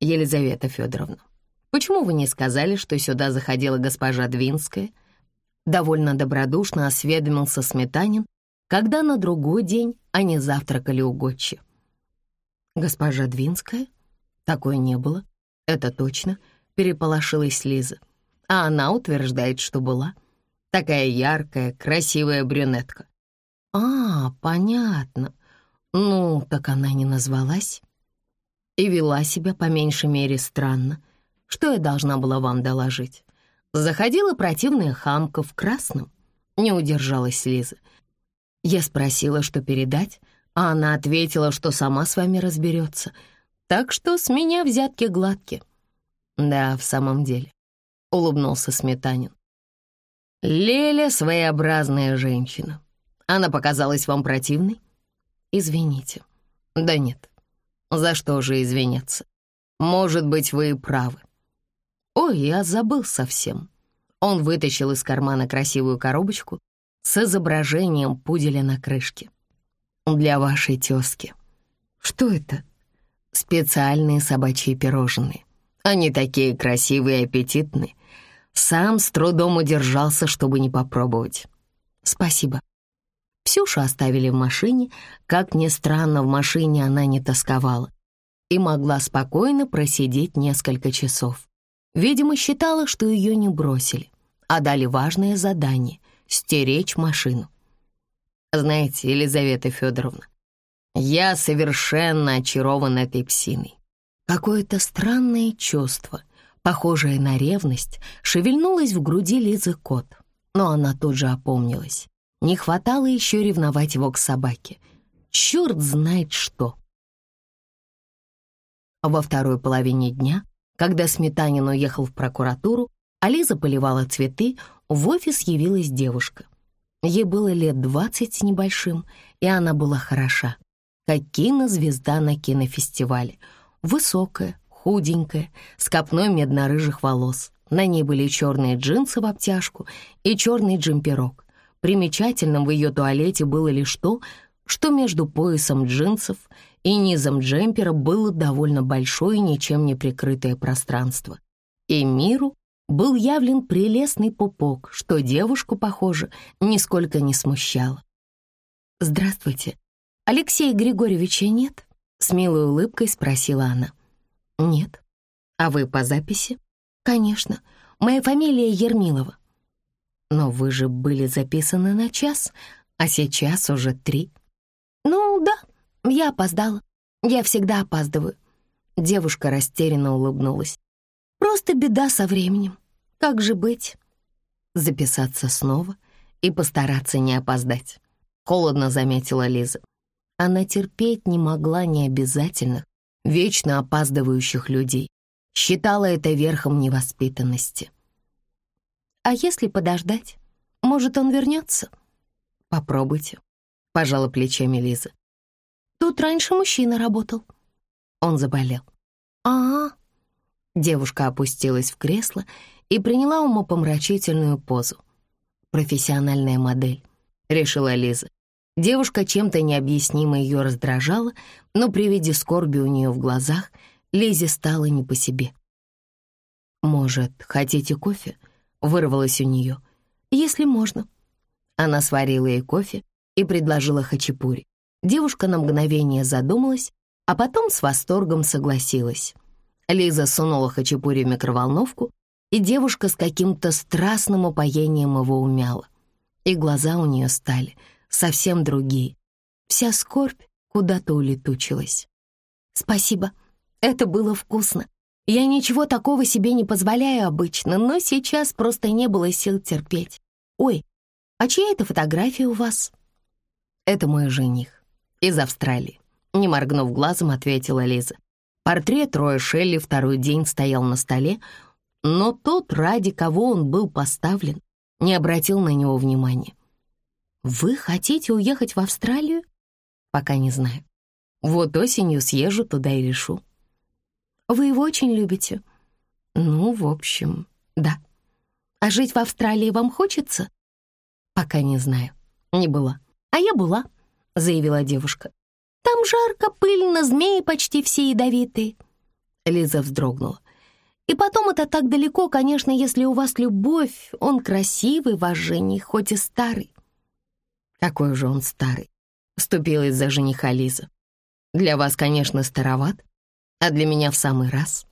Елизавета Федоровна, почему вы не сказали, что сюда заходила госпожа Двинская?» Довольно добродушно осведомился Сметанин, когда на другой день они завтракали у Готчи. «Госпожа Двинская? Такое не было. Это точно», — переполошилась Лиза. А она утверждает, что была. Такая яркая, красивая брюнетка. «А, понятно. Ну, так она не назвалась?» И вела себя по меньшей мере странно. Что я должна была вам доложить? Заходила противная хамка в красном. Не удержалась Лиза. Я спросила, что передать, а она ответила, что сама с вами разберется. Так что с меня взятки гладкие. Да, в самом деле, — улыбнулся Сметанин. Леля — своеобразная женщина. Она показалась вам противной? Извините. Да нет. За что же извиняться? Может быть, вы и правы. Ой, я забыл совсем. Он вытащил из кармана красивую коробочку с изображением пуделя на крышке. Для вашей тезки. Что это? Специальные собачьи пирожные. Они такие красивые и аппетитные. Сам с трудом удержался, чтобы не попробовать. Спасибо. Ксюшу оставили в машине. Как ни странно, в машине она не тосковала и могла спокойно просидеть несколько часов. Видимо, считала, что ее не бросили, а дали важное задание — стеречь машину. Знаете, Елизавета Федоровна, я совершенно очарован этой псиной. Какое-то странное чувство, похожее на ревность, шевельнулось в груди Лизы Кот, но она тут же опомнилась. Не хватало еще ревновать его к собаке. Черт знает что. Во второй половине дня, когда Сметанин уехал в прокуратуру, а Лиза поливала цветы, в офис явилась девушка. Ей было лет двадцать с небольшим, и она была хороша, как кинозвезда на кинофестивале. Высокая, худенькая, с копной медно-рыжих волос. На ней были черные джинсы в обтяжку и черный джемперок. Примечательным в ее туалете было лишь то, что между поясом джинсов и низом джемпера было довольно большое ничем не прикрытое пространство. И миру был явлен прелестный пупок, что девушку, похоже, нисколько не смущало. «Здравствуйте. Алексея Григорьевича нет?» — с милой улыбкой спросила она. «Нет. А вы по записи?» «Конечно. Моя фамилия Ермилова. Но вы же были записаны на час, а сейчас уже три. Ну да, я опоздала. Я всегда опаздываю. Девушка растерянно улыбнулась. Просто беда со временем. Как же быть? Записаться снова и постараться не опоздать. Холодно заметила Лиза. Она терпеть не могла необязательных, вечно опаздывающих людей. Считала это верхом невоспитанности. А если подождать? Может, он вернется? Попробуйте, пожала плечами Лиза. Тут раньше мужчина работал. Он заболел. А, -а, -а. Девушка опустилась в кресло и приняла умопомрачительную позу. «Профессиональная модель», — решила Лиза. Девушка чем-то необъяснимо ее раздражала, но при виде скорби у нее в глазах Лизе стало не по себе. «Может, хотите кофе?» Вырвалось у нее. «Если можно». Она сварила ей кофе и предложила хачапури. Девушка на мгновение задумалась, а потом с восторгом согласилась. Лиза сунула хачапури в микроволновку, и девушка с каким-то страстным упоением его умяла. И глаза у нее стали совсем другие. Вся скорбь куда-то улетучилась. «Спасибо, это было вкусно», я ничего такого себе не позволяю обычно, но сейчас просто не было сил терпеть. Ой, а чья это фотография у вас? Это мой жених из Австралии. Не моргнув глазом, ответила Лиза. Портрет Роя Шелли второй день стоял на столе, но тот, ради кого он был поставлен, не обратил на него внимания. «Вы хотите уехать в Австралию?» «Пока не знаю. Вот осенью съезжу туда и решу. Вы его очень любите?» «Ну, в общем, да. А жить в Австралии вам хочется?» «Пока не знаю. Не была». «А я была», — заявила девушка. «Там жарко, пыльно, змеи почти все ядовитые». Лиза вздрогнула. «И потом это так далеко, конечно, если у вас любовь, он красивый, ваш жених, хоть и старый». «Какой же он старый?» — вступилась за жениха Лиза. «Для вас, конечно, староват, а для меня в самый раз».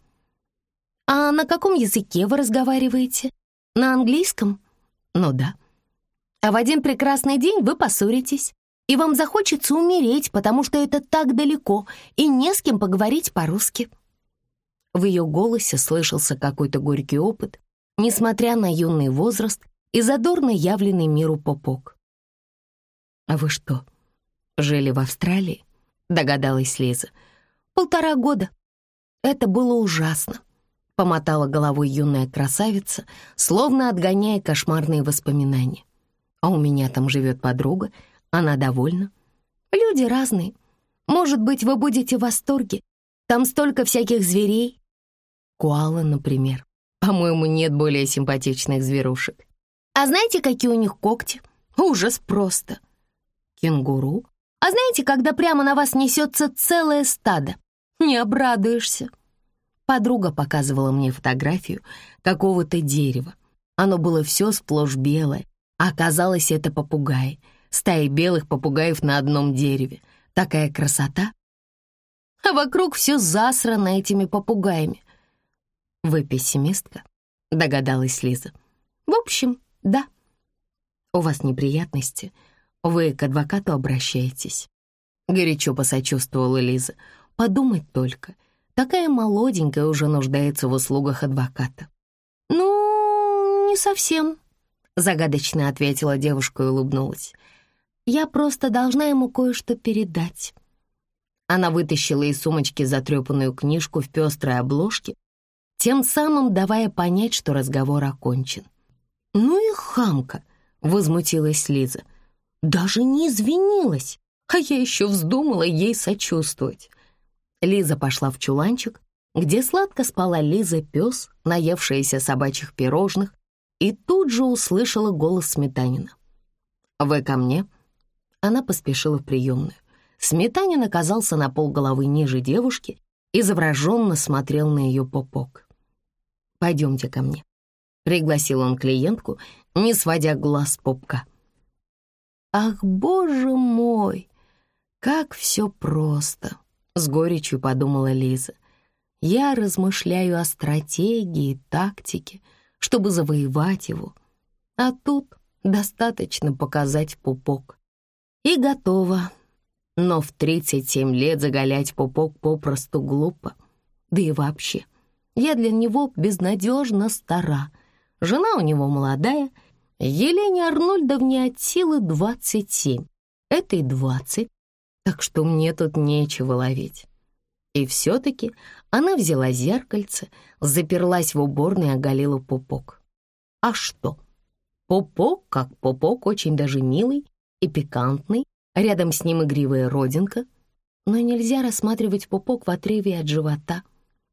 «А на каком языке вы разговариваете? На английском?» «Ну да». «А в один прекрасный день вы поссоритесь, и вам захочется умереть, потому что это так далеко, и не с кем поговорить по-русски». В ее голосе слышался какой-то горький опыт, несмотря на юный возраст и задорно явленный миру попок. «А вы что, жили в Австралии?» — догадалась Лиза. «Полтора года. Это было ужасно. Помотала головой юная красавица, словно отгоняя кошмарные воспоминания. А у меня там живет подруга, она довольна. Люди разные. Может быть, вы будете в восторге. Там столько всяких зверей. Куала, например. По-моему, нет более симпатичных зверушек. А знаете, какие у них когти? Ужас просто. Кенгуру? А знаете, когда прямо на вас несется целое стадо? Не обрадуешься. Подруга показывала мне фотографию какого-то дерева. Оно было все сплошь белое, а оказалось это попугаи. Стаи белых попугаев на одном дереве. Такая красота. А вокруг все засрано этими попугаями. «Вы пессимистка?» — догадалась Лиза. «В общем, да. У вас неприятности. Вы к адвокату обращаетесь». Горячо посочувствовала Лиза. «Подумать только. Такая молоденькая уже нуждается в услугах адвоката. «Ну, не совсем», — загадочно ответила девушка и улыбнулась. «Я просто должна ему кое-что передать». Она вытащила из сумочки затрепанную книжку в пестрой обложке, тем самым давая понять, что разговор окончен. «Ну и хамка!» — возмутилась Лиза. «Даже не извинилась, а я еще вздумала ей сочувствовать. Лиза пошла в чуланчик, где сладко спала Лиза пес, наевшаяся собачьих пирожных, и тут же услышала голос Сметанина. «Вы ко мне?» Она поспешила в приемную. Сметанин оказался на полголовы ниже девушки и завраженно смотрел на ее попок. «Пойдемте ко мне», — пригласил он клиентку, не сводя глаз с попка. «Ах, боже мой, как все просто!» С горечью подумала Лиза. Я размышляю о стратегии тактике, чтобы завоевать его. А тут достаточно показать пупок. И готово. Но в 37 лет заголять пупок попросту глупо. Да и вообще, я для него безнадежно стара. Жена у него молодая, Елене Арнольдовне от силы 27. Этой 20, так что мне тут нечего ловить. И все-таки она взяла зеркальце, заперлась в уборной и оголила пупок. А что? Пупок, как пупок, очень даже милый и пикантный, рядом с ним игривая родинка. Но нельзя рассматривать пупок в отрыве от живота.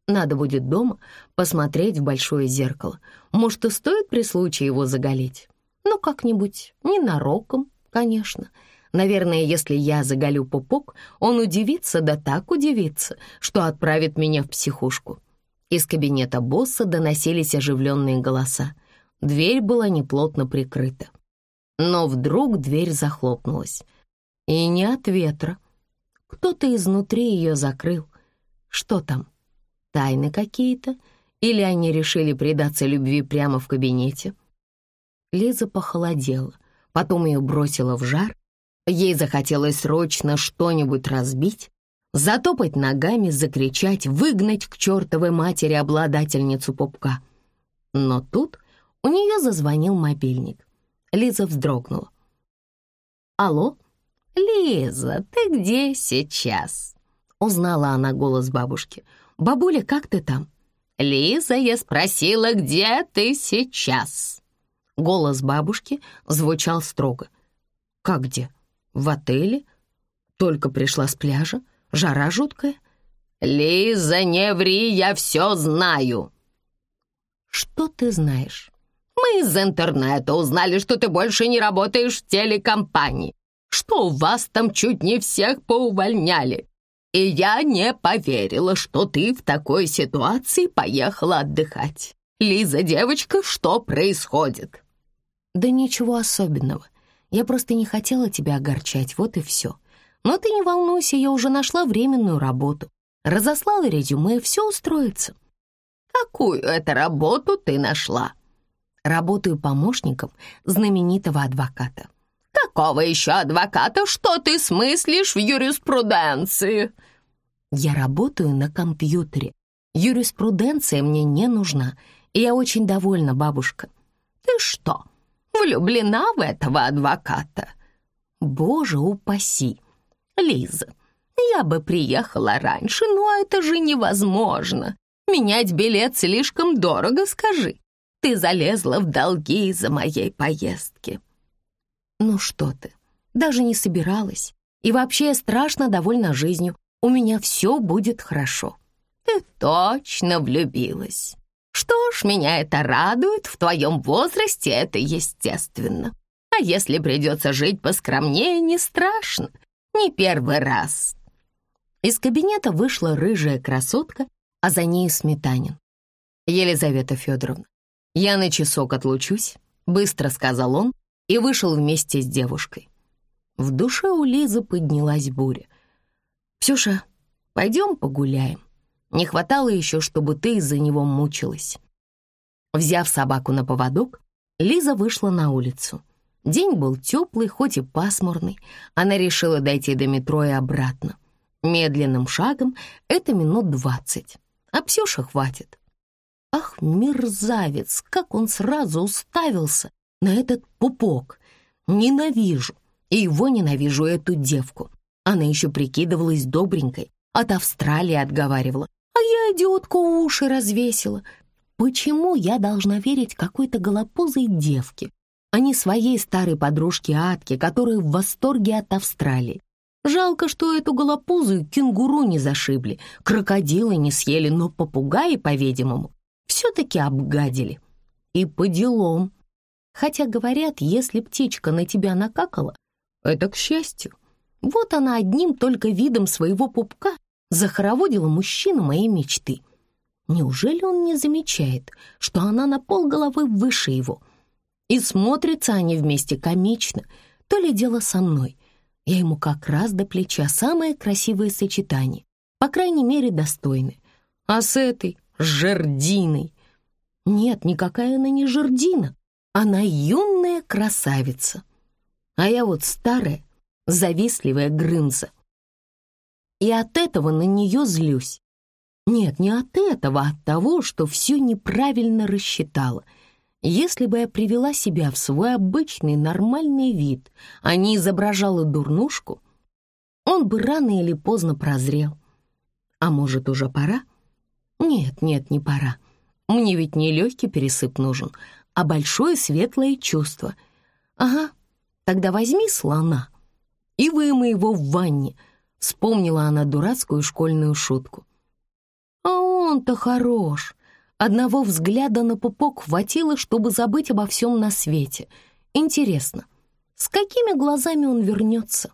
Надо будет дома посмотреть в большое зеркало. Может, и стоит при случае его заголить? Ну, как-нибудь, ненароком, конечно. — Наверное, если я заголю пупок, он удивится, да так удивится, что отправит меня в психушку. Из кабинета босса доносились оживленные голоса. Дверь была неплотно прикрыта. Но вдруг дверь захлопнулась. И не от ветра. Кто-то изнутри ее закрыл. Что там? Тайны какие-то? Или они решили предаться любви прямо в кабинете? Лиза похолодела, потом ее бросила в жар, Ей захотелось срочно что-нибудь разбить, затопать ногами, закричать, выгнать к чертовой матери обладательницу пупка. Но тут у нее зазвонил мобильник. Лиза вздрогнула. «Алло? Лиза, ты где сейчас?» Узнала она голос бабушки. «Бабуля, как ты там?» «Лиза, я спросила, где ты сейчас?» Голос бабушки звучал строго. «Как где?» В отеле? Только пришла с пляжа? Жара жуткая? Лиза, не ври, я все знаю. Что ты знаешь? Мы из интернета узнали, что ты больше не работаешь в телекомпании. Что у вас там чуть не всех поувольняли. И я не поверила, что ты в такой ситуации поехала отдыхать. Лиза, девочка, что происходит?» «Да ничего особенного. Я просто не хотела тебя огорчать, вот и все. Но ты не волнуйся, я уже нашла временную работу. Разослала резюме, все устроится». «Какую это работу ты нашла?» «Работаю помощником знаменитого адвоката». «Какого еще адвоката? Что ты смыслишь в юриспруденции?» «Я работаю на компьютере. Юриспруденция мне не нужна, и я очень довольна, бабушка». «Ты что, влюблена в этого адвоката?» «Боже упаси!» «Лиза, я бы приехала раньше, но это же невозможно. Менять билет слишком дорого, скажи. Ты залезла в долги из-за моей поездки». «Ну что ты, даже не собиралась. И вообще я страшно довольна жизнью. У меня все будет хорошо». «Ты точно влюбилась. Что ж, меня это радует, в твоем возрасте это естественно. А если придется жить поскромнее, не страшно. Не первый раз». Из кабинета вышла рыжая красотка, а за ней Сметанин. «Елизавета Федоровна, я на часок отлучусь», — быстро сказал он и вышел вместе с девушкой. В душе у Лизы поднялась буря. «Ксюша, пойдем погуляем. Не хватало еще, чтобы ты из-за него мучилась». Взяв собаку на поводок, Лиза вышла на улицу. День был теплый, хоть и пасмурный. Она решила дойти до метро и обратно. Медленным шагом это минут двадцать, а Псюша хватит. Ах, мерзавец, как он сразу уставился на этот пупок. Ненавижу, и его ненавижу, эту девку. Она еще прикидывалась добренькой, от Австралии отговаривала. А я, идиотку, уши развесила. Почему я должна верить какой-то голопузой девке, а не своей старой подружке Атке, которая в восторге от Австралии? Жалко, что эту голопузую кенгуру не зашибли, крокодилы не съели, но попугаи, по-видимому, все-таки обгадили. И по делам. Хотя, говорят, если птичка на тебя накакала, это к счастью. Вот она одним только видом своего пупка захороводила мужчину моей мечты. Неужели он не замечает, что она на полголовы выше его? И смотрятся они вместе комично, то ли дело со мной. Я ему как раз до плеча самое красивое сочетание, по крайней мере, достойное. А с этой, жердиной... Нет, никакая она не жердина, она юная красавица. А я вот старая, завистливая Грымза. И от этого на нее злюсь. Нет, не от этого, а от того, что все неправильно рассчитала — если бы я привела себя в свой обычный нормальный вид, а не изображала дурнушку, он бы рано или поздно прозрел. А может, уже пора? Нет, нет, не пора. Мне ведь не легкий пересып нужен, а большое светлое чувство. Ага, тогда возьми слона и вымой его в ванне, вспомнила она дурацкую школьную шутку. А он-то хорош, Одного взгляда на пупок хватило, чтобы забыть обо всем на свете. Интересно, с какими глазами он вернется?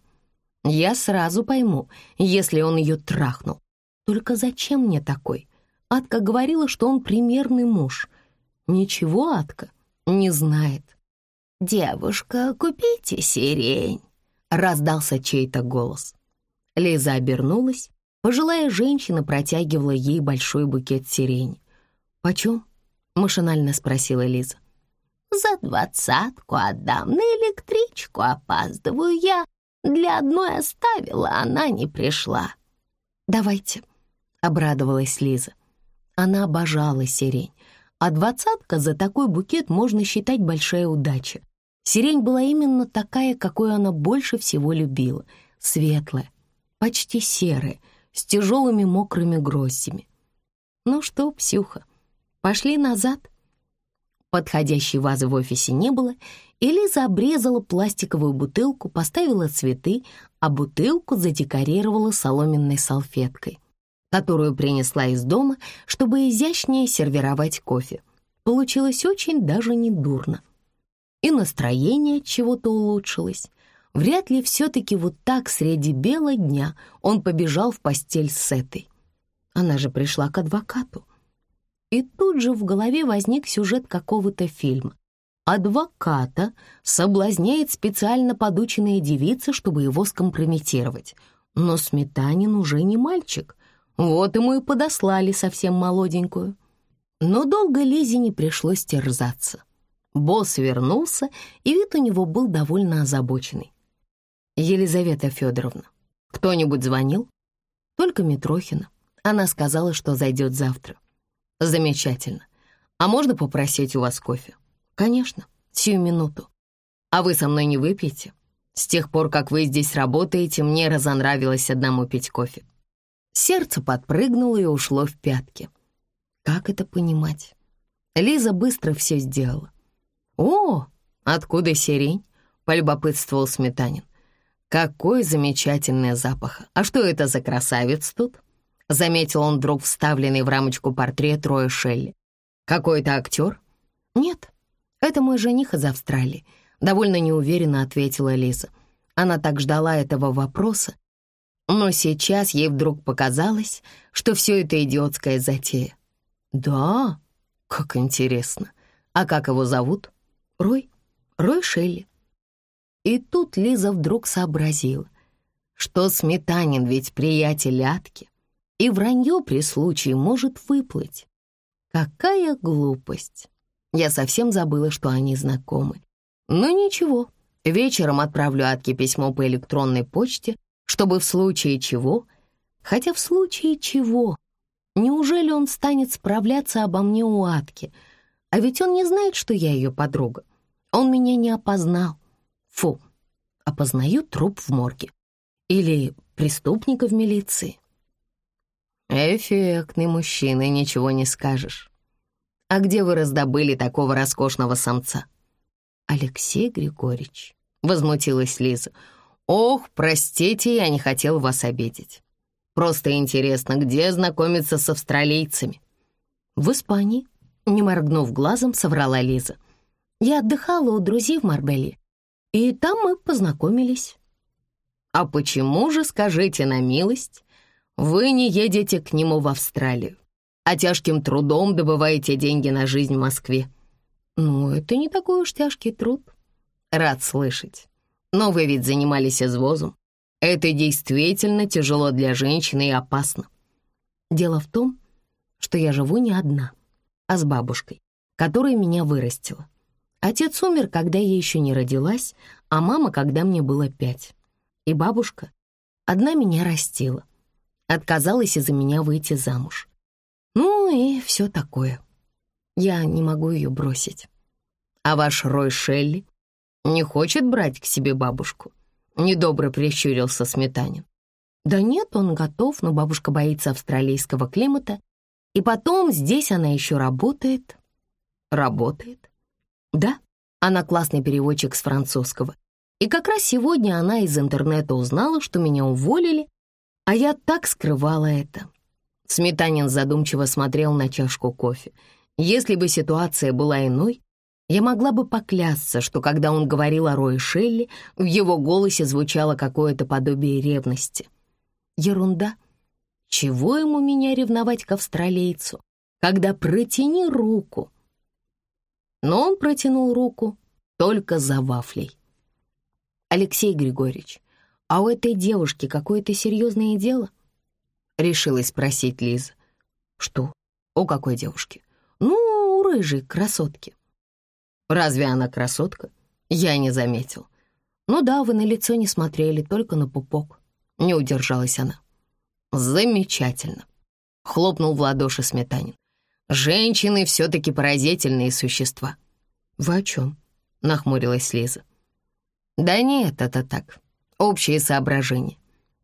Я сразу пойму, если он ее трахнул. Только зачем мне такой? Атка говорила, что он примерный муж. Ничего Атка не знает. «Девушка, купите сирень», — раздался чей-то голос. Лиза обернулась. Пожилая женщина протягивала ей большой букет сирени. «Почем?» — машинально спросила Лиза. «За двадцатку отдам, на электричку опаздываю я. Для одной оставила, она не пришла». «Давайте», — обрадовалась Лиза. Она обожала сирень, а двадцатка за такой букет можно считать большая удача. Сирень была именно такая, какую она больше всего любила, светлая, почти серая, с тяжелыми мокрыми гроздями. «Ну что, Псюха, Пошли назад». Подходящей вазы в офисе не было, и Лиза обрезала пластиковую бутылку, поставила цветы, а бутылку задекорировала соломенной салфеткой, которую принесла из дома, чтобы изящнее сервировать кофе. Получилось очень даже недурно. И настроение чего-то улучшилось. Вряд ли все-таки вот так среди бела дня он побежал в постель с этой. Она же пришла к адвокату. И тут же в голове возник сюжет какого-то фильма. Адвоката соблазняет специально подученная девица, чтобы его скомпрометировать. Но Сметанин уже не мальчик. Вот ему и подослали совсем молоденькую. Но долго Лизе не пришлось терзаться. Босс вернулся, и вид у него был довольно озабоченный. «Елизавета Федоровна, кто-нибудь звонил?» «Только Митрохина. Она сказала, что зайдет завтра». «Замечательно. А можно попросить у вас кофе?» «Конечно, сию минуту. А вы со мной не выпьете? С тех пор, как вы здесь работаете, мне разонравилось одному пить кофе». Сердце подпрыгнуло и ушло в пятки. Как это понимать? Лиза быстро все сделала. «О, откуда сирень?» — полюбопытствовал Сметанин. «Какой замечательный запах! А что это за красавец тут?» Заметил он вдруг вставленный в рамочку портрет Роя Шелли. «Какой-то актер?» «Нет, это мой жених из Австралии», — довольно неуверенно ответила Лиза. Она так ждала этого вопроса, но сейчас ей вдруг показалось, что все это идиотская затея. «Да? Как интересно. А как его зовут?» «Рой. Рой Шелли». И тут Лиза вдруг сообразила, что Сметанин ведь приятель Атки, и вранье при случае может выплыть. Какая глупость! Я совсем забыла, что они знакомы. Но ничего, вечером отправлю Атке письмо по электронной почте, чтобы в случае чего... Хотя в случае чего... Неужели он станет справляться обо мне у Атки? А ведь он не знает, что я ее подруга. Он меня не опознал. Фу, опознаю труп в морге. Или преступника в милиции. Эффектный мужчина, ничего не скажешь. А где вы раздобыли такого роскошного самца? Алексей Григорьевич, возмутилась Лиза, — «Ох, простите, я не хотел вас обидеть. Просто интересно, где знакомиться с австралийцами?» «В Испании», — не моргнув глазом, соврала Лиза. «Я отдыхала у друзей в Марбеле, и там мы познакомились». «А почему же, скажите на милость, вы не едете к нему в Австралию, а тяжким трудом добываете деньги на жизнь в Москве?» «Ну, это не такой уж тяжкий труд». «Рад слышать. Но вы ведь занимались извозом. Это действительно тяжело для женщины и опасно. Дело в том, что я живу не одна, а с бабушкой, которая меня вырастила. Отец умер, когда я еще не родилась, а мама, когда мне было пять. И бабушка одна меня растила. Отказалась из-за меня выйти замуж. Ну и все такое. Я не могу ее бросить. А ваш Рой Шелли не хочет брать к себе бабушку?» Недобро прищурился Сметанин. «Да нет, он готов, но бабушка боится австралийского климата. И потом здесь она еще работает». «Работает?» «Да, она классный переводчик с французского. И как раз сегодня она из интернета узнала, что меня уволили, а я так скрывала это». Сметанин задумчиво смотрел на чашку кофе. Если бы ситуация была иной, я могла бы поклясться, что когда он говорил о Рое Шелли, в его голосе звучало какое-то подобие ревности. Ерунда. Чего ему меня ревновать к австралийцу, когда протяни руку? Но он протянул руку только за вафлей. «Алексей Григорьевич, а у этой девушки какое-то серьезное дело?» Решилась спросить Лиза. «Что? У какой девушки?» «Ну, у рыжей красотки». Разве она красотка? Я не заметил. Ну да, вы на лицо не смотрели, только на пупок. Не удержалась она. Замечательно. Хлопнул в ладоши Сметанин. Женщины все-таки поразительные существа. Вы о чем? Нахмурилась Лиза. Да нет, это так. Общие соображения.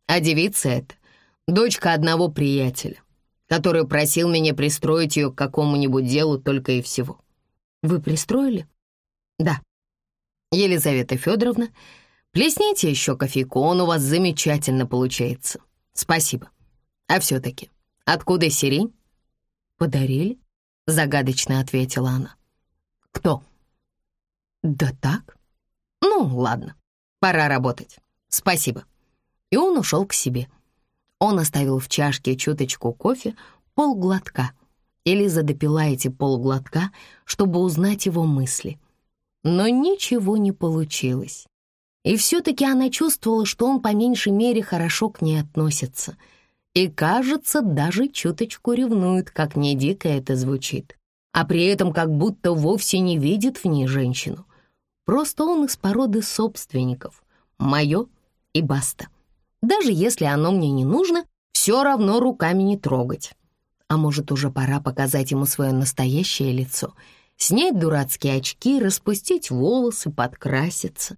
А девица эта — дочка одного приятеля, который просил меня пристроить ее к какому-нибудь делу только и всего. Вы пристроили? Да. Елизавета Федоровна, плесните еще кофейку, он у вас замечательно получается. Спасибо. А все-таки, откуда сирень? Подарили? Загадочно ответила она. Кто? Да так. Ну, ладно. Пора работать. Спасибо». И он ушел к себе. Он оставил в чашке чуточку кофе, полглотка. Элиза допила эти полглотка, чтобы узнать его мысли. Но ничего не получилось. И все-таки она чувствовала, что он по меньшей мере хорошо к ней относится. И, кажется, даже чуточку ревнует, как не дико это звучит. А при этом как будто вовсе не видит в ней женщину. Просто он из породы собственников. Мое и баста. Даже если оно мне не нужно, все равно руками не трогать. А может, уже пора показать ему свое настоящее лицо, снять дурацкие очки, распустить волосы, подкраситься.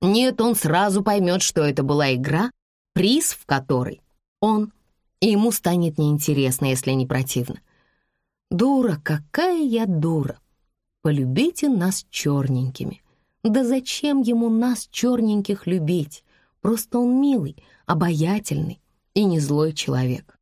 Нет, он сразу поймет, что это была игра, приз в которой он, и ему станет неинтересно, если не противно. Дура, какая я дура! Полюбите нас черненькими. Да зачем ему нас черненьких любить? Просто он милый, обаятельный и не злой человек.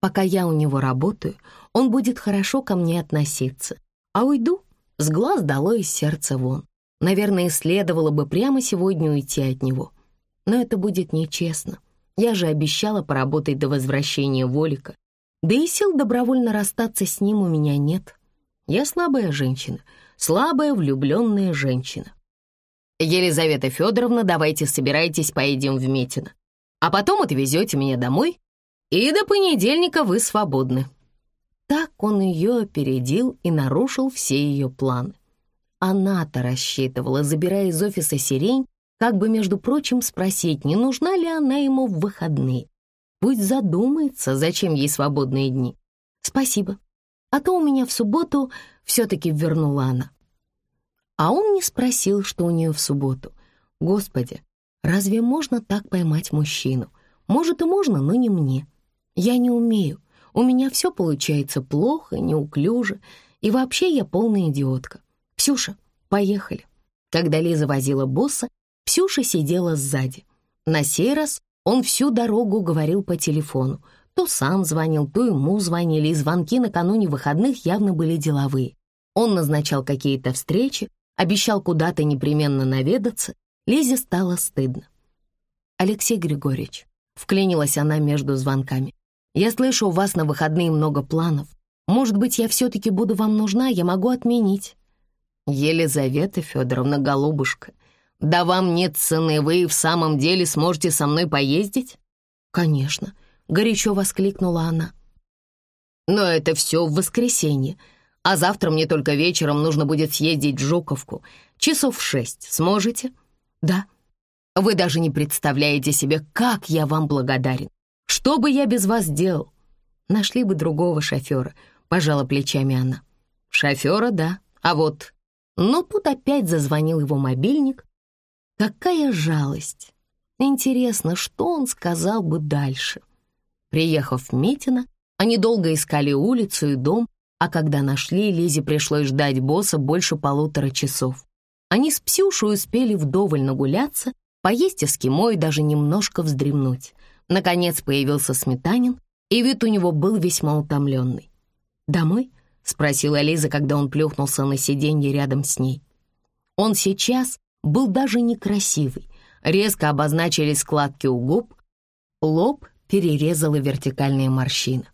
Пока я у него работаю, он будет хорошо ко мне относиться, а уйду, с глаз долой из сердца вон. Наверное, следовало бы прямо сегодня уйти от него. Но это будет нечестно. Я же обещала поработать до возвращения Волика. Да и сил добровольно расстаться с ним у меня нет. Я слабая женщина, слабая влюбленная женщина. «Елизавета Федоровна, давайте собирайтесь, поедем в Метино. А потом отвезете меня домой, и до понедельника вы свободны». Так он ее опередил и нарушил все ее планы. Она-то рассчитывала, забирая из офиса сирень, как бы, между прочим, спросить, не нужна ли она ему в выходные. Пусть задумается, зачем ей свободные дни. «Спасибо. А то у меня в субботу все-таки вернула она». А он не спросил, что у нее в субботу. Господи, разве можно так поймать мужчину? Может и можно, но не мне. Я не умею. У меня все получается плохо, неуклюже, и вообще я полная идиотка. «Ксюша, поехали». Когда Лиза возила босса, Ксюша сидела сзади. На сей раз он всю дорогу говорил по телефону. То сам звонил, то ему звонили, и звонки накануне выходных явно были деловые. Он назначал какие-то встречи, обещал куда-то непременно наведаться. Лизе стало стыдно. «Алексей Григорьевич», — вклинилась она между звонками, «я слышу, у вас на выходные много планов. Может быть, я все-таки буду вам нужна, я могу отменить». «Елизавета Федоровна, голубушка, да вам нет цены, вы в самом деле сможете со мной поездить?» «Конечно», — горячо воскликнула она. «Но это все в воскресенье, а завтра мне только вечером нужно будет съездить в Жуковку. Часов в шесть. Сможете?» «Да». «Вы даже не представляете себе, как я вам благодарен. Что бы я без вас делал?» «Нашли бы другого шофера», — пожала плечами она. «Шофера, да, а вот но тут опять зазвонил его мобильник. Какая жалость! Интересно, что он сказал бы дальше? Приехав в Митино, они долго искали улицу и дом, а когда нашли, Лизе пришлось ждать босса больше полутора часов. Они с Псюшей успели вдоволь нагуляться, поесть эскимо и даже немножко вздремнуть. Наконец появился Сметанин, и вид у него был весьма утомленный. «Домой?» — спросила Лиза, когда он плюхнулся на сиденье рядом с ней. Он сейчас был даже некрасивый. Резко обозначились складки у губ, лоб перерезала вертикальная морщина.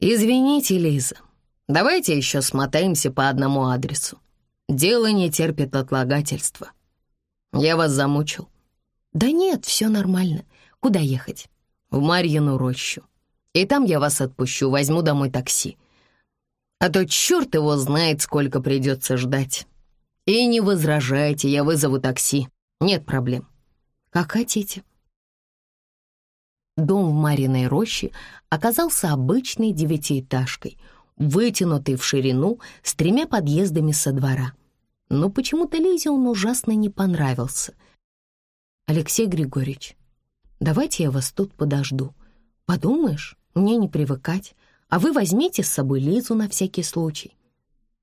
«Извините, Лиза, давайте еще смотаемся по одному адресу. Дело не терпит отлагательства. Я вас замучил». «Да нет, все нормально. Куда ехать?» «В Марьину рощу. И там я вас отпущу, возьму домой такси. А то черт его знает, сколько придется ждать. И не возражайте, я вызову такси. Нет проблем. Как хотите. Дом в Мариной роще оказался обычной девятиэтажкой, вытянутый в ширину с тремя подъездами со двора. Но почему-то Лизе он ужасно не понравился. «Алексей Григорьевич, давайте я вас тут подожду. Подумаешь, мне не привыкать а вы возьмите с собой Лизу на всякий случай».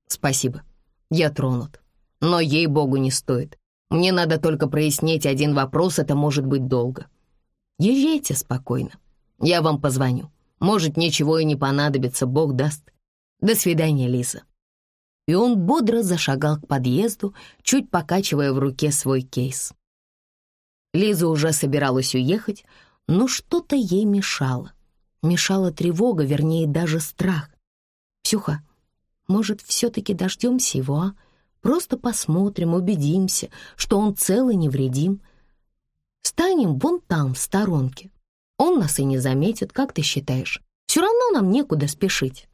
«Спасибо, я тронут. Но ей-богу не стоит. Мне надо только прояснить один вопрос, это может быть долго. Езжайте спокойно. Я вам позвоню. Может, ничего и не понадобится, Бог даст. До свидания, Лиза». И он бодро зашагал к подъезду, чуть покачивая в руке свой кейс. Лиза уже собиралась уехать, но что-то ей мешало. Мешала тревога, вернее, даже страх. «Псюха, может, все-таки дождемся его, а? Просто посмотрим, убедимся, что он цел и невредим. Станем вон там, в сторонке. Он нас и не заметит, как ты считаешь? Все равно нам некуда спешить».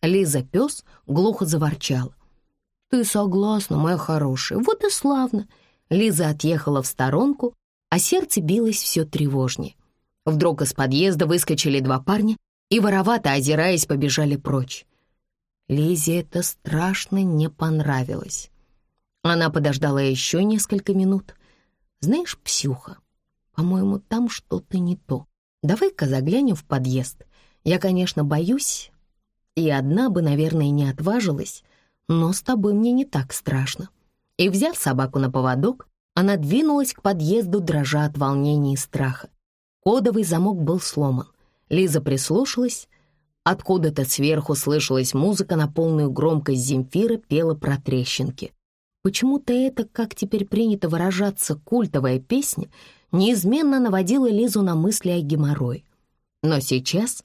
Лиза пес глухо заворчала. «Ты согласна, моя хорошая, вот и славно». Лиза отъехала в сторонку, а сердце билось все тревожнее. Вдруг из подъезда выскочили два парня и, воровато озираясь, побежали прочь. Лизе это страшно не понравилось. Она подождала еще несколько минут. «Знаешь, Псюха, по-моему, там что-то не то. Давай-ка заглянем в подъезд. Я, конечно, боюсь, и одна бы, наверное, не отважилась, но с тобой мне не так страшно». И, взяв собаку на поводок, она двинулась к подъезду, дрожа от волнения и страха. Кодовый замок был сломан. Лиза прислушалась. Откуда-то сверху слышалась музыка на полную громкость Земфира пела про трещинки. Почему-то это, как теперь принято выражаться, культовая песня, неизменно наводила Лизу на мысли о геморрое. Но сейчас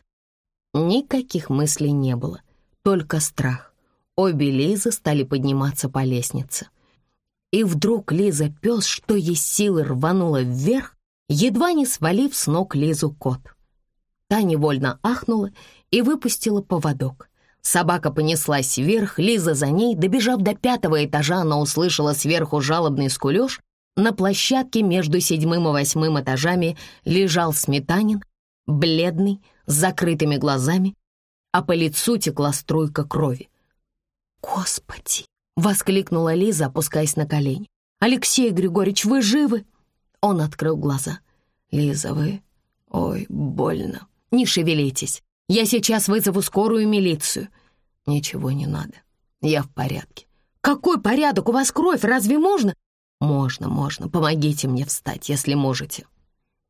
никаких мыслей не было, только страх. Обе Лизы стали подниматься по лестнице. И вдруг Лиза пес, что есть силы, рванула вверх, едва не свалив с ног Лизу кот. Та невольно ахнула и выпустила поводок. Собака понеслась вверх, Лиза за ней. Добежав до пятого этажа, она услышала сверху жалобный скулеж. На площадке между седьмым и восьмым этажами лежал Сметанин, бледный, с закрытыми глазами, а по лицу текла струйка крови. «Господи!» — воскликнула Лиза, опускаясь на колени. «Алексей Григорьевич, вы живы?» Он открыл глаза. «Лиза, вы... Ой, больно. Не шевелитесь. Я сейчас вызову скорую милицию». «Ничего не надо. Я в порядке». «Какой порядок? У вас кровь. Разве можно?» «Можно, можно. Помогите мне встать, если можете».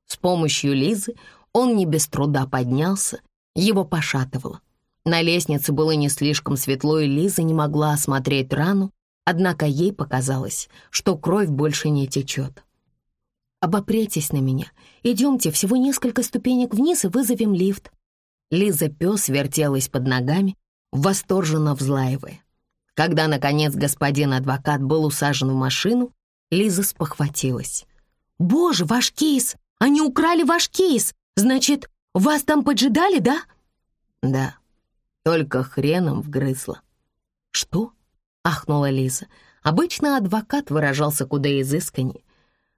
С помощью Лизы он не без труда поднялся, его пошатывало. На лестнице было не слишком светло, и Лиза не могла осмотреть рану, однако ей показалось, что кровь больше не течет. Обопритесь на меня. Идемте всего несколько ступенек вниз и вызовем лифт». Лиза пес вертелась под ногами, восторженно взлаивая. Когда, наконец, господин адвокат был усажен в машину, Лиза спохватилась. «Боже, ваш кейс! Они украли ваш кейс! Значит, вас там поджидали, да?» «Да, только хреном вгрызла». «Что?» — ахнула Лиза. Обычно адвокат выражался куда изысканнее.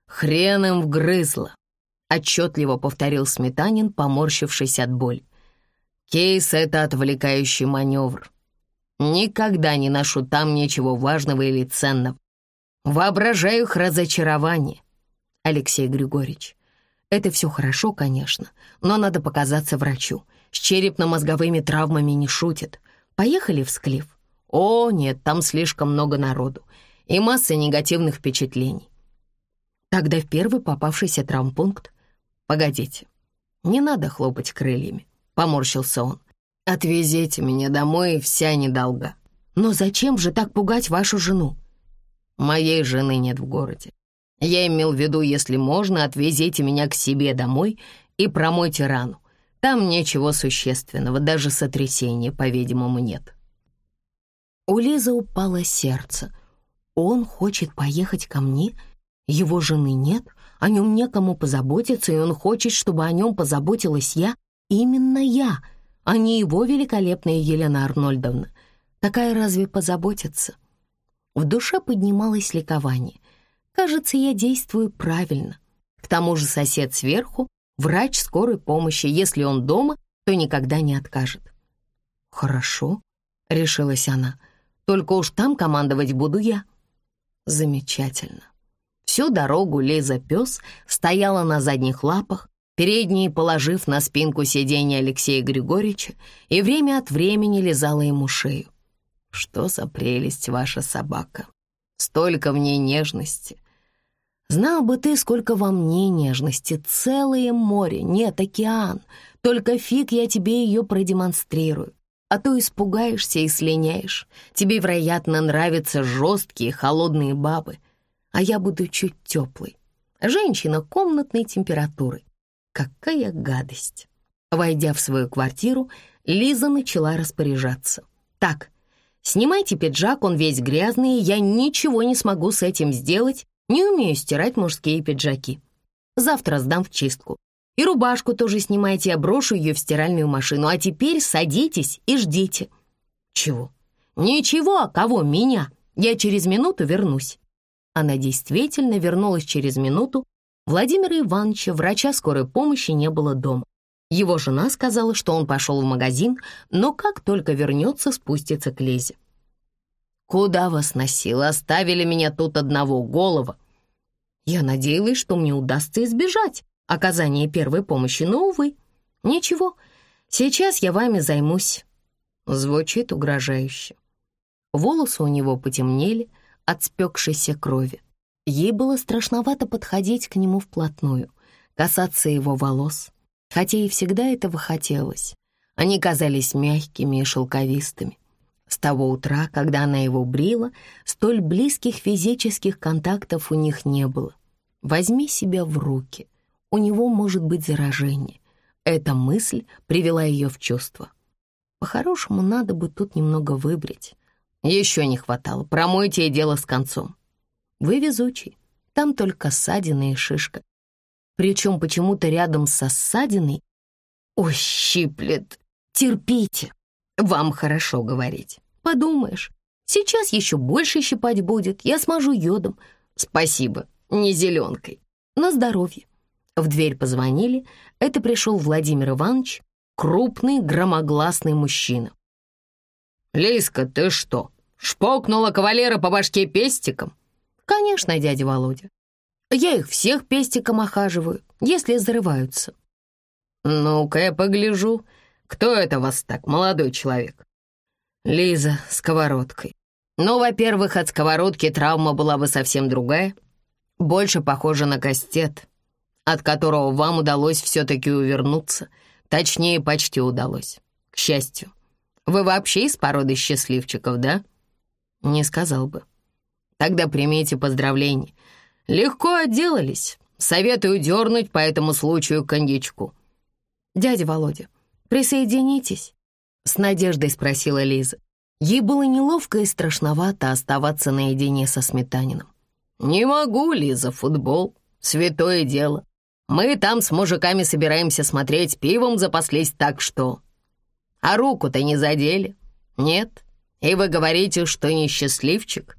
«Хрен им вгрызло!» — отчетливо повторил Сметанин, поморщившись от боли. «Кейс — это отвлекающий маневр. Никогда не ношу там ничего важного или ценного. Воображаю их разочарование. Алексей Григорьевич, это все хорошо, конечно, но надо показаться врачу. С черепно-мозговыми травмами не шутят. Поехали в Склиф? О, нет, там слишком много народу и масса негативных впечатлений. Тогда в первый попавшийся травмпункт. Погодите, не надо хлопать крыльями, поморщился он. Отвезите меня домой, вся недолга. Но зачем же так пугать вашу жену? Моей жены нет в городе. Я имел в виду, если можно, отвезите меня к себе домой и промойте рану. Там ничего существенного, даже сотрясения, по-видимому, нет. У Лизы упало сердце. Он хочет поехать ко мне его жены нет, о нем некому позаботиться, и он хочет, чтобы о нем позаботилась я, именно я, а не его великолепная Елена Арнольдовна. Такая разве позаботится? В душе поднималось ликование. Кажется, я действую правильно. К тому же сосед сверху, врач скорой помощи, если он дома, то никогда не откажет. «Хорошо», — решилась она, — «только уж там командовать буду я». «Замечательно». Всю дорогу Лиза-пес стояла на задних лапах, передние положив на спинку сиденья Алексея Григорьевича и время от времени лизала ему шею. «Что за прелесть ваша собака! Столько в ней нежности!» «Знал бы ты, сколько во мне нежности, целое море, нет, океан, только фиг я тебе ее продемонстрирую, а то испугаешься и слиняешь. Тебе, вероятно, нравятся жесткие, холодные бабы, а я буду чуть теплой. Женщина комнатной температуры. Какая гадость! Войдя в свою квартиру, Лиза начала распоряжаться. «Так, снимайте пиджак, он весь грязный, я ничего не смогу с этим сделать, не умею стирать мужские пиджаки. Завтра сдам в чистку. И рубашку тоже снимайте, я брошу ее в стиральную машину. А теперь садитесь и ждите». «Чего?» «Ничего, а кого? Меня. Я через минуту вернусь». Она действительно вернулась через минуту. Владимира Ивановича, врача скорой помощи, не было дома. Его жена сказала, что он пошел в магазин, но как только вернется, спустится к Лизе. «Куда вас носило? Оставили меня тут одного голова». Я надеялась, что мне удастся избежать оказания первой помощи, но, увы, ничего, сейчас я вами займусь. Звучит угрожающе. Волосы у него потемнели от спекшейся крови. Ей было страшновато подходить к нему вплотную, касаться его волос, хотя и всегда этого хотелось. Они казались мягкими и шелковистыми. С того утра, когда она его брила, столь близких физических контактов у них не было. Возьми себя в руки. У него может быть заражение. Эта мысль привела ее в чувство. По-хорошему, надо бы тут немного выбрить. Еще не хватало. Промойте и дело с концом. Вы везучий. Там только ссадина и шишка. Причем почему-то рядом со ссадиной... Ой, щиплет. Терпите. Вам хорошо говорить. Подумаешь, сейчас еще больше щипать будет. Я смажу йодом. Спасибо, не зеленкой. На здоровье. В дверь позвонили. Это пришел Владимир Иванович, крупный, громогласный мужчина. «Лиска, ты что, шпокнула кавалера по башке пестиком?» «Конечно, дядя Володя. Я их всех пестиком охаживаю, если зарываются». «Ну-ка я погляжу, кто это вас так, молодой человек?» «Лиза, сковородкой. Ну, во-первых, от сковородки травма была бы совсем другая, больше похожа на кастет, от которого вам удалось все-таки увернуться, точнее, почти удалось, к счастью. Вы вообще из породы счастливчиков, да?» «Не сказал бы». «Тогда примите поздравления. Легко отделались. Советую дернуть по этому случаю коньячку». «Дядя Володя, присоединитесь?» С надеждой спросила Лиза. Ей было неловко и страшновато оставаться наедине со Сметанином. «Не могу, Лиза, футбол. Святое дело. Мы там с мужиками собираемся смотреть, пивом запаслись так что...» «А руку-то не задели? Нет? И вы говорите, что не счастливчик?»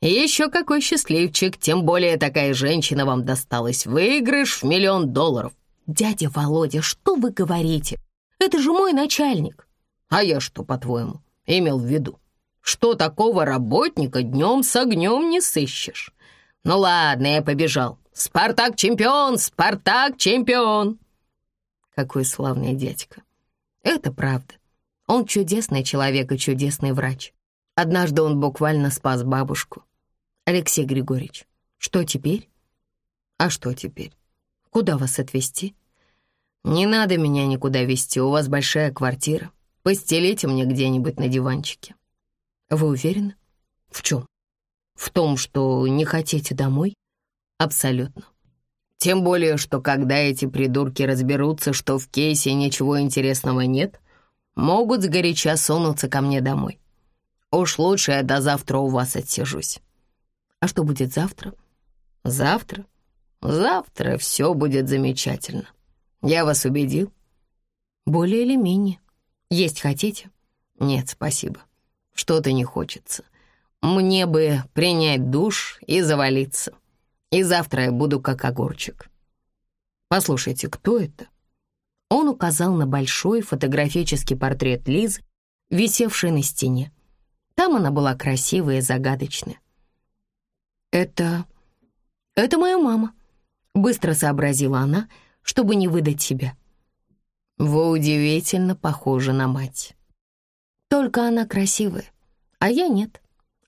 «Еще какой счастливчик, тем более такая женщина вам досталась. Выигрыш в миллион долларов». «Дядя Володя, что вы говорите? Это же мой начальник». «А я что, по-твоему, имел в виду? Что такого работника днем с огнем не сыщешь?» «Ну ладно, я побежал. Спартак чемпион! Спартак чемпион!» Какой славный дядька. Это правда. Он чудесный человек и чудесный врач. Однажды он буквально спас бабушку. Алексей Григорьевич, что теперь? А что теперь? Куда вас отвезти? Не надо меня никуда везти, у вас большая квартира. Постелите мне где-нибудь на диванчике. Вы уверены? В чем? В том, что не хотите домой? Абсолютно. Тем более, что когда эти придурки разберутся, что в кейсе ничего интересного нет, могут сгоряча сунуться ко мне домой. Уж лучше я до завтра у вас отсижусь. А что будет завтра? Завтра? Завтра все будет замечательно. Я вас убедил? Более или менее. Есть хотите? Нет, спасибо. Что-то не хочется. Мне бы принять душ и завалиться. И завтра я буду как огурчик. Послушайте, кто это? Он указал на большой фотографический портрет Лизы, висевший на стене. Там она была красивая и загадочная. «Это... это моя мама», — быстро сообразила она, чтобы не выдать себя. «Вы удивительно похожи на мать. Только она красивая, а я нет».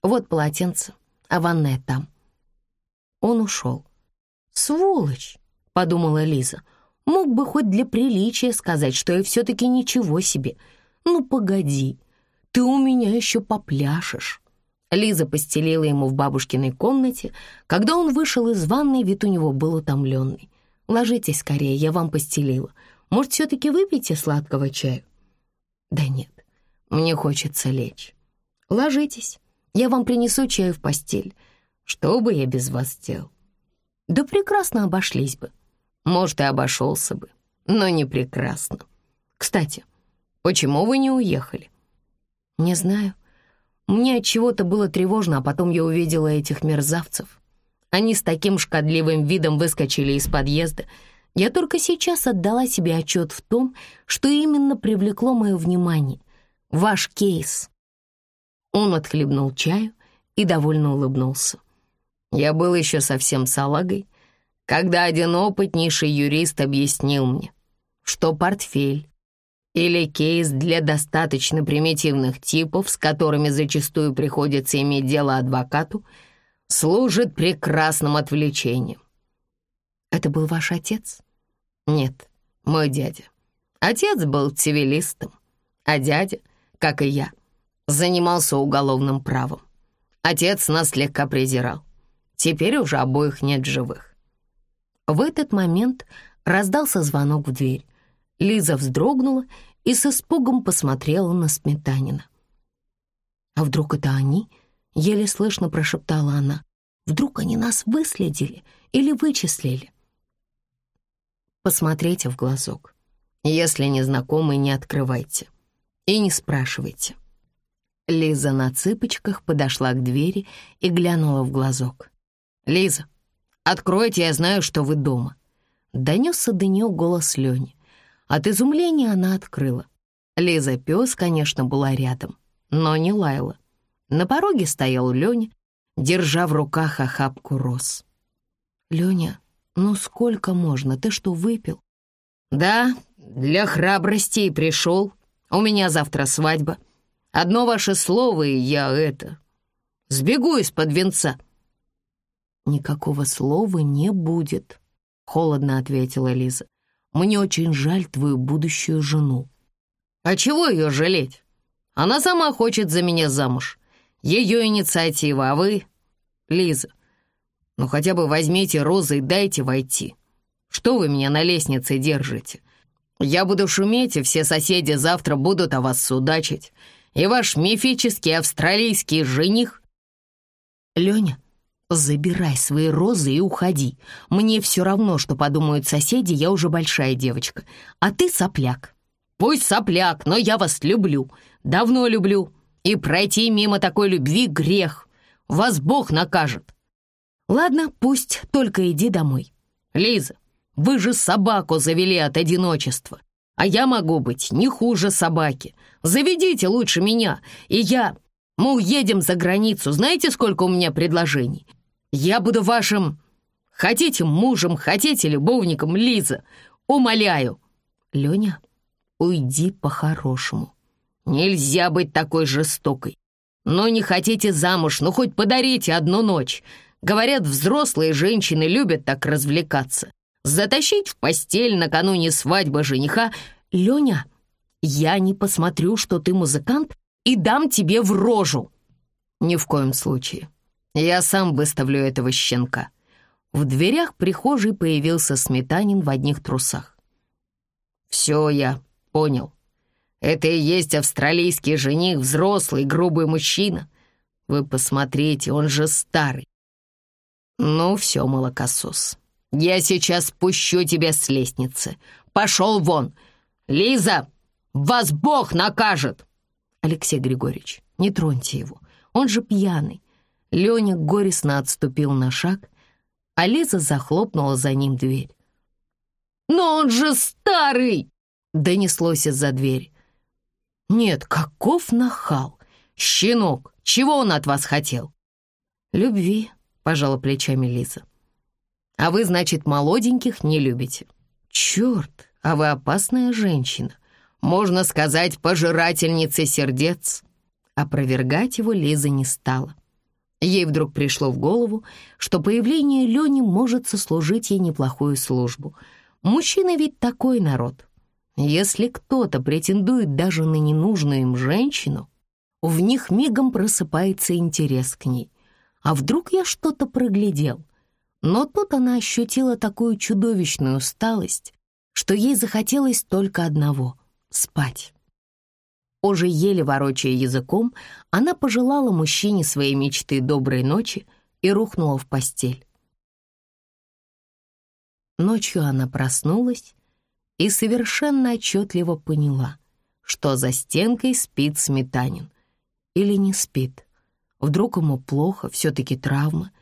Вот полотенце, а ванная там. Он ушел. «Сволочь!» — подумала Лиза. «Мог бы хоть для приличия сказать, что я все-таки ничего себе. Ну, погоди, ты у меня еще попляшешь». Лиза постелила ему в бабушкиной комнате. Когда он вышел из ванной, вид у него был утомленный. «Ложитесь скорее, я вам постелила. Может, все-таки выпейте сладкого чаю?» «Да нет, мне хочется лечь». «Ложитесь, я вам принесу чаю в постель. Что бы я без вас сделал?» «Да прекрасно обошлись бы. Может, и обошелся бы, но не прекрасно. Кстати, почему вы не уехали?» «Не знаю. Мне от чего-то было тревожно, а потом я увидела этих мерзавцев. Они с таким шкодливым видом выскочили из подъезда. Я только сейчас отдала себе отчет в том, что именно привлекло мое внимание. Ваш кейс. Он отхлебнул чаю и довольно улыбнулся. Я был еще совсем салагой, когда один опытнейший юрист объяснил мне, что портфель или кейс для достаточно примитивных типов, с которыми зачастую приходится иметь дело адвокату, служит прекрасным отвлечением. Это был ваш отец? Нет, мой дядя. Отец был цивилистом, а дядя, как и я, занимался уголовным правом. Отец нас слегка презирал. Теперь уже обоих нет живых. В этот момент раздался звонок в дверь. Лиза вздрогнула и с испугом посмотрела на Сметанина. «А вдруг это они?» — еле слышно прошептала она. «Вдруг они нас выследили или вычислили?» Посмотрите в глазок. Если незнакомый, не открывайте. И не спрашивайте. Лиза на цыпочках подошла к двери и глянула в глазок. «Лиза, откройте, я знаю, что вы дома». Донесся до нее голос Лени. От изумления она открыла. Лиза пес, конечно, была рядом, но не лаяла. На пороге стоял Леня, держа в руках охапку роз. «Леня, ну сколько можно? Ты что, выпил?» «Да, для храбрости и пришел. У меня завтра свадьба. Одно ваше слово, и я это... Сбегу из-под венца». «Никакого слова не будет», — холодно ответила Лиза. Мне очень жаль твою будущую жену». «А чего ее жалеть? Она сама хочет за меня замуж. Ее инициатива, а вы...» «Лиза, ну хотя бы возьмите розы и дайте войти. Что вы меня на лестнице держите? Я буду шуметь, и все соседи завтра будут о вас судачить. И ваш мифический австралийский жених...» «Леня, «Забирай свои розы и уходи. Мне все равно, что подумают соседи, я уже большая девочка. А ты сопляк». «Пусть сопляк, но я вас люблю. Давно люблю. И пройти мимо такой любви — грех. Вас Бог накажет». «Ладно, пусть, только иди домой». «Лиза, вы же собаку завели от одиночества. А я могу быть не хуже собаки. Заведите лучше меня, и я... Мы уедем за границу. Знаете, сколько у меня предложений? Я буду вашим... Хотите мужем, хотите любовником, Лиза. Умоляю. Леня, уйди по-хорошему. Нельзя быть такой жестокой. Ну, не хотите замуж, ну хоть подарите одну ночь. Говорят, взрослые женщины любят так развлекаться. Затащить в постель накануне свадьбы жениха. Леня, я не посмотрю, что ты музыкант, и дам тебе в рожу. Ни в коем случае. Я сам выставлю этого щенка». В дверях прихожей появился Сметанин в одних трусах. «Все я понял. Это и есть австралийский жених, взрослый, грубый мужчина. Вы посмотрите, он же старый. Ну все, молокосос, я сейчас пущу тебя с лестницы. Пошел вон! Лиза, вас Бог накажет!» «Алексей Григорьевич, не троньте его, он же пьяный. Леня горестно отступил на шаг, а Лиза захлопнула за ним дверь. «Но он же старый!» — донеслось из-за двери. «Нет, каков нахал! Щенок, чего он от вас хотел?» «Любви», — пожала плечами Лиза. «А вы, значит, молоденьких не любите?» «Черт, а вы опасная женщина. Можно сказать, пожирательница сердец». Опровергать его Лиза не стала. Ей вдруг пришло в голову, что появление Лени может сослужить ей неплохую службу. Мужчины ведь такой народ. Если кто-то претендует даже на ненужную им женщину, в них мигом просыпается интерес к ней. А вдруг я что-то проглядел? Но тут она ощутила такую чудовищную усталость, что ей захотелось только одного — спать. Уже еле ворочая языком, она пожелала мужчине своей мечты доброй ночи и рухнула в постель. Ночью она проснулась и совершенно отчетливо поняла, что за стенкой спит Сметанин. Или не спит. Вдруг ему плохо, все-таки травма.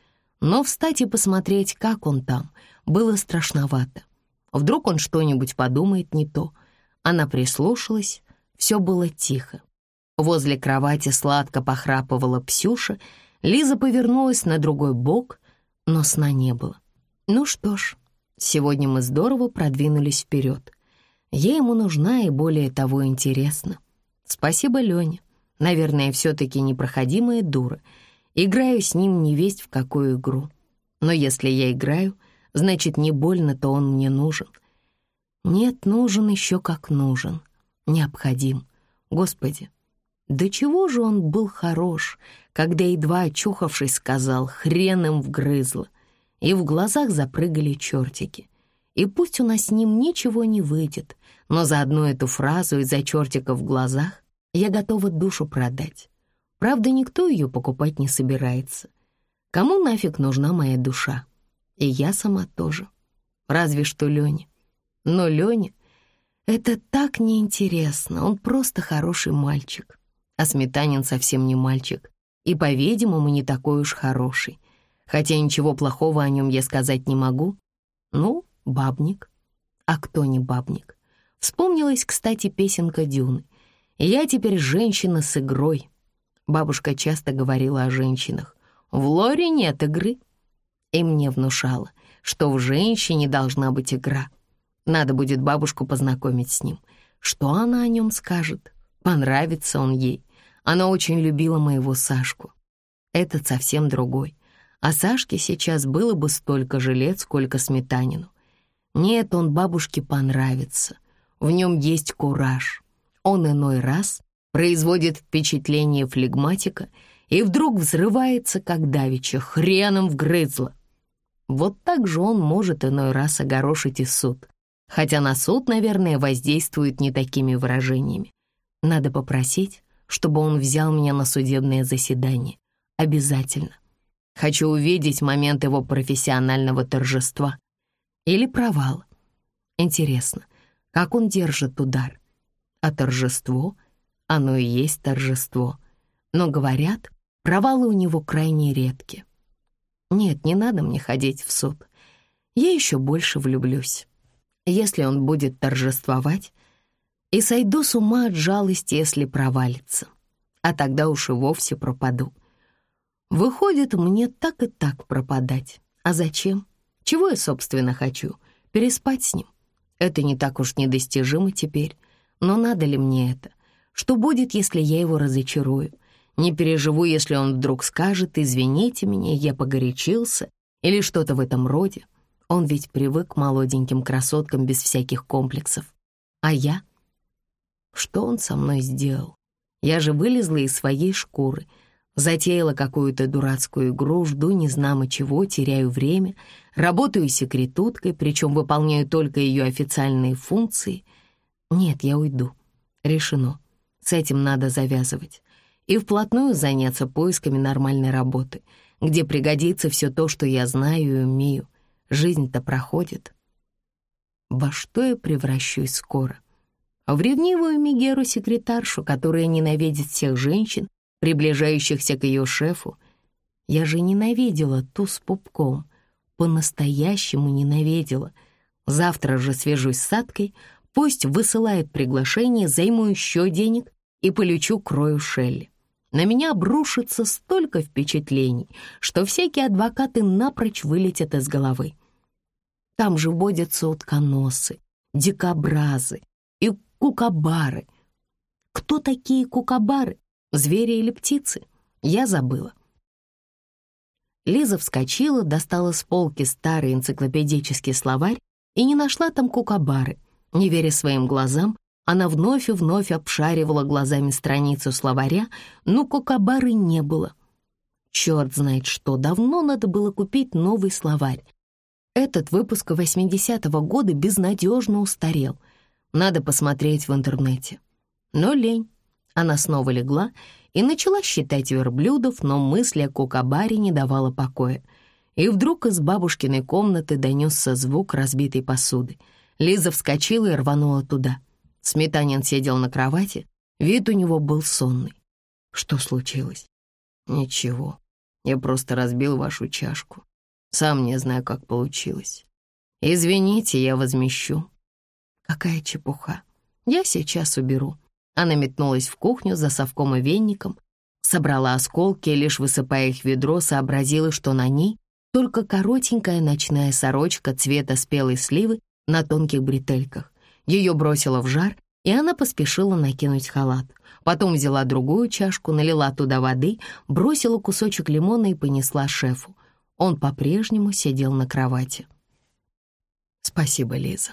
Но встать и посмотреть, как он там, было страшновато. Вдруг он что-нибудь подумает не то. Она прислушалась, все было тихо. Возле кровати сладко похрапывала Псюша, Лиза повернулась на другой бок, но сна не было. Ну что ж, сегодня мы здорово продвинулись вперед. Ей ему нужна и более того интересно. Спасибо Лене. Наверное, все-таки непроходимая дура. Играю с ним не весть в какую игру. Но если я играю, значит, не больно-то он мне нужен. Нет, нужен еще как нужен. Необходим. Господи, до чего же он был хорош, когда, едва очухавшись, сказал «хрен им вгрызло», и в глазах запрыгали чертики. И пусть у нас с ним ничего не выйдет, но за одну эту фразу из-за чертика в глазах я готова душу продать. Правда, никто ее покупать не собирается. Кому нафиг нужна моя душа? И я сама тоже. Разве что Леня. Но Леня — это так неинтересно. Он просто хороший мальчик. А Сметанин совсем не мальчик. И, по-видимому, не такой уж хороший. Хотя ничего плохого о нем я сказать не могу. Ну, бабник. А кто не бабник? Вспомнилась, кстати, песенка Дюны — я теперь женщина с игрой. Бабушка часто говорила о женщинах. В Лоре нет игры. И мне внушала, что в женщине должна быть игра. Надо будет бабушку познакомить с ним. Что она о нем скажет? Понравится он ей. Она очень любила моего Сашку. Этот совсем другой. А Сашке сейчас было бы столько же лет, сколько Сметанину. Нет, он бабушке понравится. В нем есть кураж он иной раз производит впечатление флегматика и вдруг взрывается, как давеча, хреном вгрызло. Вот так же он может иной раз огорошить и суд. Хотя на суд, наверное, воздействует не такими выражениями. Надо попросить, чтобы он взял меня на судебное заседание. Обязательно. Хочу увидеть момент его профессионального торжества. Или провала. Интересно, как он держит удар? А торжество, оно и есть торжество. Но, говорят, провалы у него крайне редки. Нет, не надо мне ходить в суд. Я еще больше влюблюсь. Если он будет торжествовать, и сойду с ума от жалости, если провалится. А тогда уж и вовсе пропаду. Выходит, мне так и так пропадать. А зачем? Чего я, собственно, хочу? Переспать с ним. Это не так уж недостижимо теперь. Но надо ли мне это? Что будет, если я его разочарую? Не переживу, если он вдруг скажет «извините меня, я погорячился» или что-то в этом роде. Он ведь привык к молоденьким красоткам без всяких комплексов. А я? Что он со мной сделал? Я же вылезла из своей шкуры, затеяла какую-то дурацкую игру, жду незнамо чего, теряю время, работаю секретуткой, причем выполняю только ее официальные функции — нет, я уйду. Решено. С этим надо завязывать. И вплотную заняться поисками нормальной работы, где пригодится все то, что я знаю и умею. Жизнь-то проходит. Во что я превращусь скоро? В ревнивую Мегеру-секретаршу, которая ненавидит всех женщин, приближающихся к ее шефу. Я же ненавидела ту с пупком. По-настоящему ненавидела. Завтра же свяжусь с Садкой — Пусть высылает приглашение, займу еще денег и полечу к Рою Шелли. На меня обрушится столько впечатлений, что всякие адвокаты напрочь вылетят из головы. Там же водятся утконосы, дикобразы и кукабары. Кто такие кукабары? Звери или птицы? Я забыла. Лиза вскочила, достала с полки старый энциклопедический словарь и не нашла там кукабары, не веря своим глазам, Она вновь и вновь обшаривала глазами страницу словаря, но кокобары не было. Черт знает что, давно надо было купить новый словарь. Этот выпуск 80-го года безнадежно устарел. Надо посмотреть в интернете. Но лень. Она снова легла и начала считать верблюдов, но мысль о кокобаре не давала покоя. И вдруг из бабушкиной комнаты донесся звук разбитой посуды. Лиза вскочила и рванула туда. Сметанин сидел на кровати, вид у него был сонный. Что случилось? Ничего, я просто разбил вашу чашку. Сам не знаю, как получилось. Извините, я возмещу. Какая чепуха. Я сейчас уберу. Она метнулась в кухню за совком и венником, собрала осколки и, лишь высыпая их в ведро, сообразила, что на ней только коротенькая ночная сорочка цвета спелой сливы на тонких бретельках. Ее бросило в жар, и она поспешила накинуть халат. Потом взяла другую чашку, налила туда воды, бросила кусочек лимона и понесла шефу. Он по-прежнему сидел на кровати. «Спасибо, Лиза.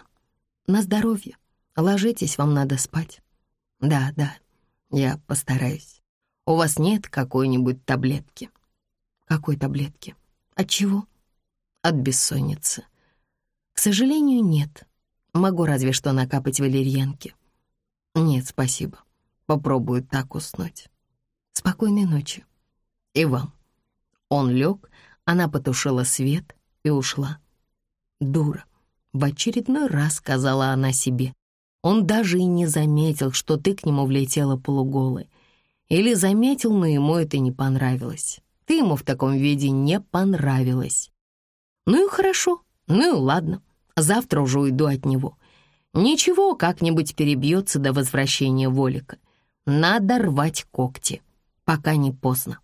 На здоровье. Ложитесь, вам надо спать». «Да, да, я постараюсь. У вас нет какой-нибудь таблетки?» «Какой таблетки? От чего?» «От бессонницы». «К сожалению, нет. Могу разве что накапать валерьянки». «Нет, спасибо. Попробую так уснуть. Спокойной ночи. И вам». Он лег, она потушила свет и ушла. «Дура», — в очередной раз сказала она себе. Он даже и не заметил, что ты к нему влетела полуголой. Или заметил, но ему это не понравилось. Ты ему в таком виде не понравилась. Ну и хорошо, ну и ладно. Завтра уже уйду от него. Ничего, как-нибудь перебьется до возвращения Волика. Надо рвать когти, пока не поздно.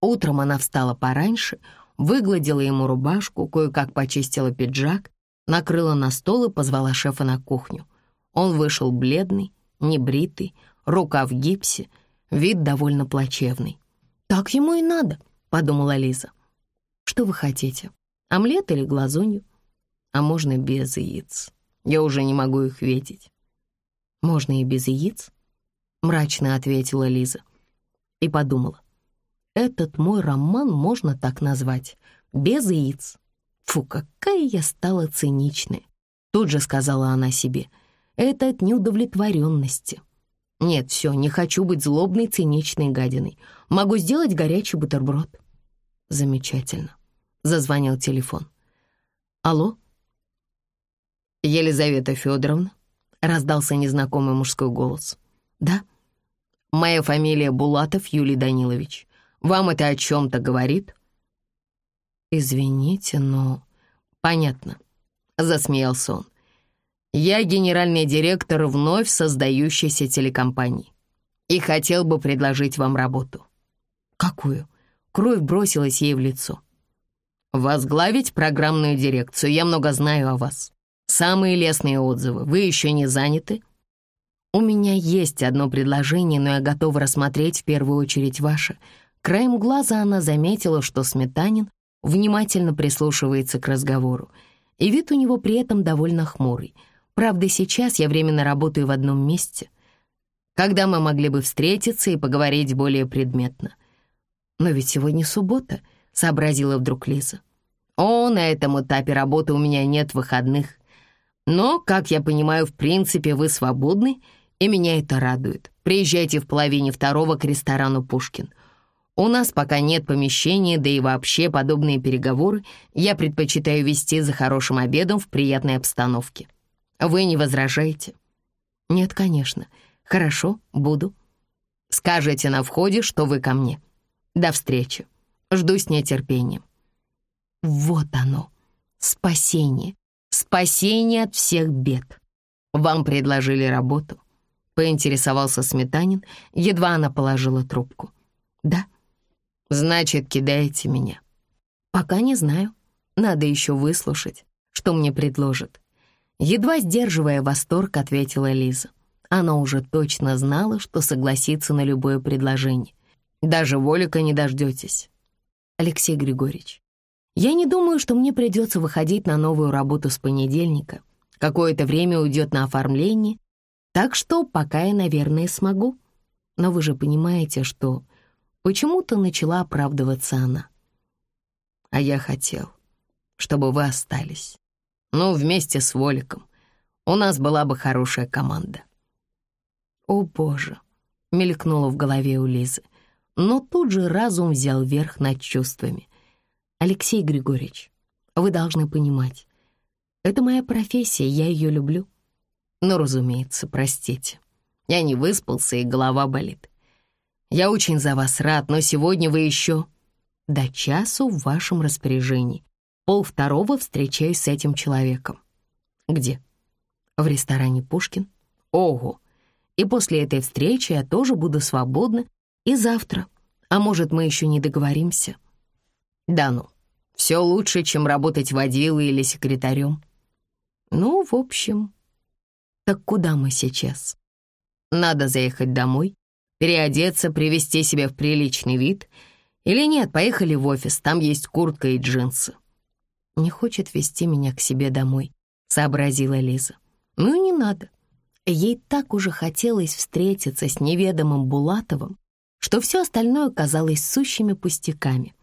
Утром она встала пораньше, выгладила ему рубашку, кое-как почистила пиджак, накрыла на стол и позвала шефа на кухню. Он вышел бледный, небритый, рука в гипсе, вид довольно плачевный. «Так ему и надо», — подумала Лиза. «Что вы хотите, омлет или глазунью? А можно без яиц. Я уже не могу их видеть». «Можно и без яиц?» — мрачно ответила Лиза. И подумала. Этот мой роман можно так назвать. Без яиц. Фу, какая я стала циничная. Тут же сказала она себе. Это от неудовлетворенности. Нет, все, не хочу быть злобной, циничной гадиной. Могу сделать горячий бутерброд. Замечательно. Зазвонил телефон. Алло? Елизавета Федоровна? Раздался незнакомый мужской голос. Да? Моя фамилия Булатов Юлий Данилович. Вам это о чем-то говорит?» «Извините, но...» «Понятно», — засмеялся он. «Я генеральный директор вновь создающейся телекомпании и хотел бы предложить вам работу». «Какую?» Кровь бросилась ей в лицо. «Возглавить программную дирекцию. Я много знаю о вас. Самые лестные отзывы. Вы еще не заняты?» «У меня есть одно предложение, но я готова рассмотреть в первую очередь ваше. Краем глаза она заметила, что Сметанин внимательно прислушивается к разговору, и вид у него при этом довольно хмурый. Правда, сейчас я временно работаю в одном месте. Когда мы могли бы встретиться и поговорить более предметно? Но ведь сегодня суббота, сообразила вдруг Лиза. О, на этом этапе работы у меня нет выходных. Но, как я понимаю, в принципе, вы свободны, и меня это радует. Приезжайте в половине второго к ресторану «Пушкин». У нас пока нет помещения, да и вообще подобные переговоры я предпочитаю вести за хорошим обедом в приятной обстановке. Вы не возражаете? Нет, конечно. Хорошо, буду. Скажите на входе, что вы ко мне. До встречи. Жду с нетерпением. Вот оно, спасение. Спасение от всех бед. Вам предложили работу? Поинтересовался Сметанин, едва она положила трубку. Да. Значит, кидаете меня. Пока не знаю. Надо еще выслушать, что мне предложат. Едва сдерживая восторг, ответила Лиза. Она уже точно знала, что согласится на любое предложение. Даже Волика не дождетесь. Алексей Григорьевич, я не думаю, что мне придется выходить на новую работу с понедельника. Какое-то время уйдет на оформление, так что пока я, наверное, смогу. Но вы же понимаете, что почему-то начала оправдываться она. А я хотел, чтобы вы остались. Ну, вместе с Воликом. У нас была бы хорошая команда. О, Боже, мелькнуло в голове у Лизы. Но тут же разум взял верх над чувствами. Алексей Григорьевич, вы должны понимать, это моя профессия, я ее люблю. Но, разумеется, простите. Я не выспался, и голова болит. Я очень за вас рад, но сегодня вы еще... До часу в вашем распоряжении. Пол второго встречаюсь с этим человеком. Где? В ресторане «Пушкин». Ого! И после этой встречи я тоже буду свободна. И завтра. А может, мы еще не договоримся? Да ну, все лучше, чем работать водилой или секретарем. Ну, в общем, так куда мы сейчас? Надо заехать домой, переодеться, привести себя в приличный вид. Или нет, поехали в офис, там есть куртка и джинсы. Не хочет вести меня к себе домой, сообразила Лиза. Ну, не надо. Ей так уже хотелось встретиться с неведомым Булатовым, что все остальное казалось сущими пустяками.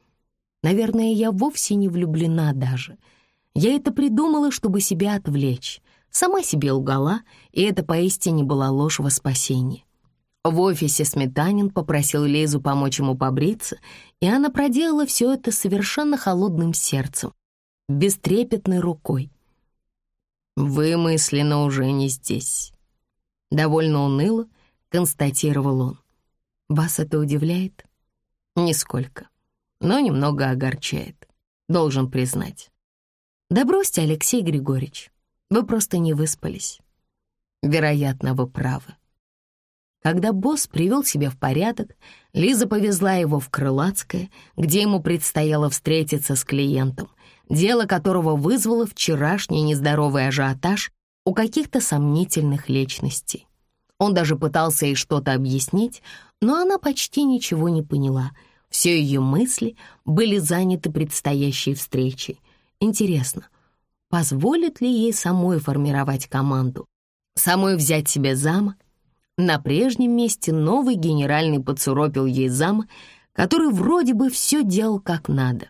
Наверное, я вовсе не влюблена даже — я это придумала, чтобы себя отвлечь. Сама себе лгала, и это поистине была ложь во спасение. В офисе Сметанин попросил Лизу помочь ему побриться, и она проделала все это совершенно холодным сердцем, бестрепетной рукой. «Вы мысленно уже не здесь», — довольно уныло констатировал он. «Вас это удивляет?» «Нисколько, но немного огорчает, должен признать. Да бросьте, Алексей Григорьевич, вы просто не выспались. Вероятно, вы правы. Когда босс привел себя в порядок, Лиза повезла его в Крылатское, где ему предстояло встретиться с клиентом, дело которого вызвало вчерашний нездоровый ажиотаж у каких-то сомнительных личностей. Он даже пытался ей что-то объяснить, но она почти ничего не поняла. Все ее мысли были заняты предстоящей встречей, Интересно, позволит ли ей самой формировать команду, самой взять себе зама? На прежнем месте новый генеральный подсуропил ей зама, который вроде бы все делал как надо.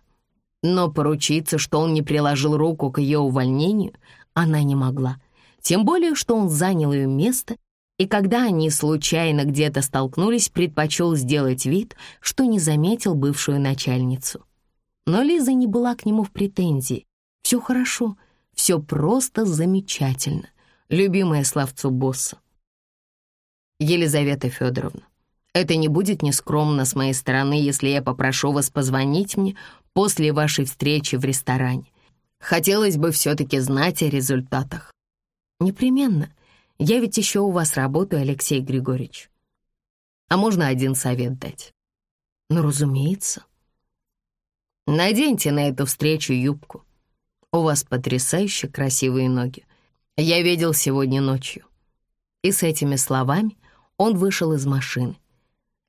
Но поручиться, что он не приложил руку к ее увольнению, она не могла. Тем более, что он занял ее место, и когда они случайно где-то столкнулись, предпочел сделать вид, что не заметил бывшую начальницу. Но Лиза не была к нему в претензии. Все хорошо, все просто замечательно. Любимое словцо босса. Елизавета Федоровна, это не будет нескромно с моей стороны, если я попрошу вас позвонить мне после вашей встречи в ресторане. Хотелось бы все-таки знать о результатах. Непременно. Я ведь еще у вас работаю, Алексей Григорьевич. А можно один совет дать? Ну, разумеется. Наденьте на эту встречу юбку. У вас потрясающе красивые ноги. Я видел сегодня ночью». И с этими словами он вышел из машины.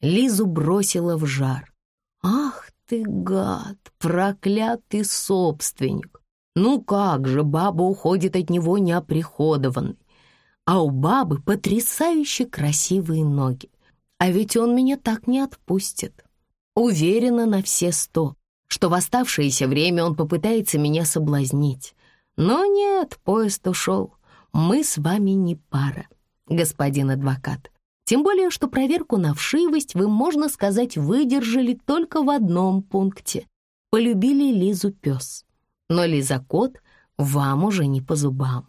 Лизу бросила в жар. «Ах ты, гад, проклятый собственник! Ну как же баба уходит от него неоприходованной? А у бабы потрясающе красивые ноги. А ведь он меня так не отпустит. Уверена на все сто что в оставшееся время он попытается меня соблазнить. Но нет, поезд ушел. Мы с вами не пара, господин адвокат. Тем более, что проверку на вшивость вы, можно сказать, выдержали только в одном пункте. Полюбили Лизу пес. Но Лиза кот вам уже не по зубам.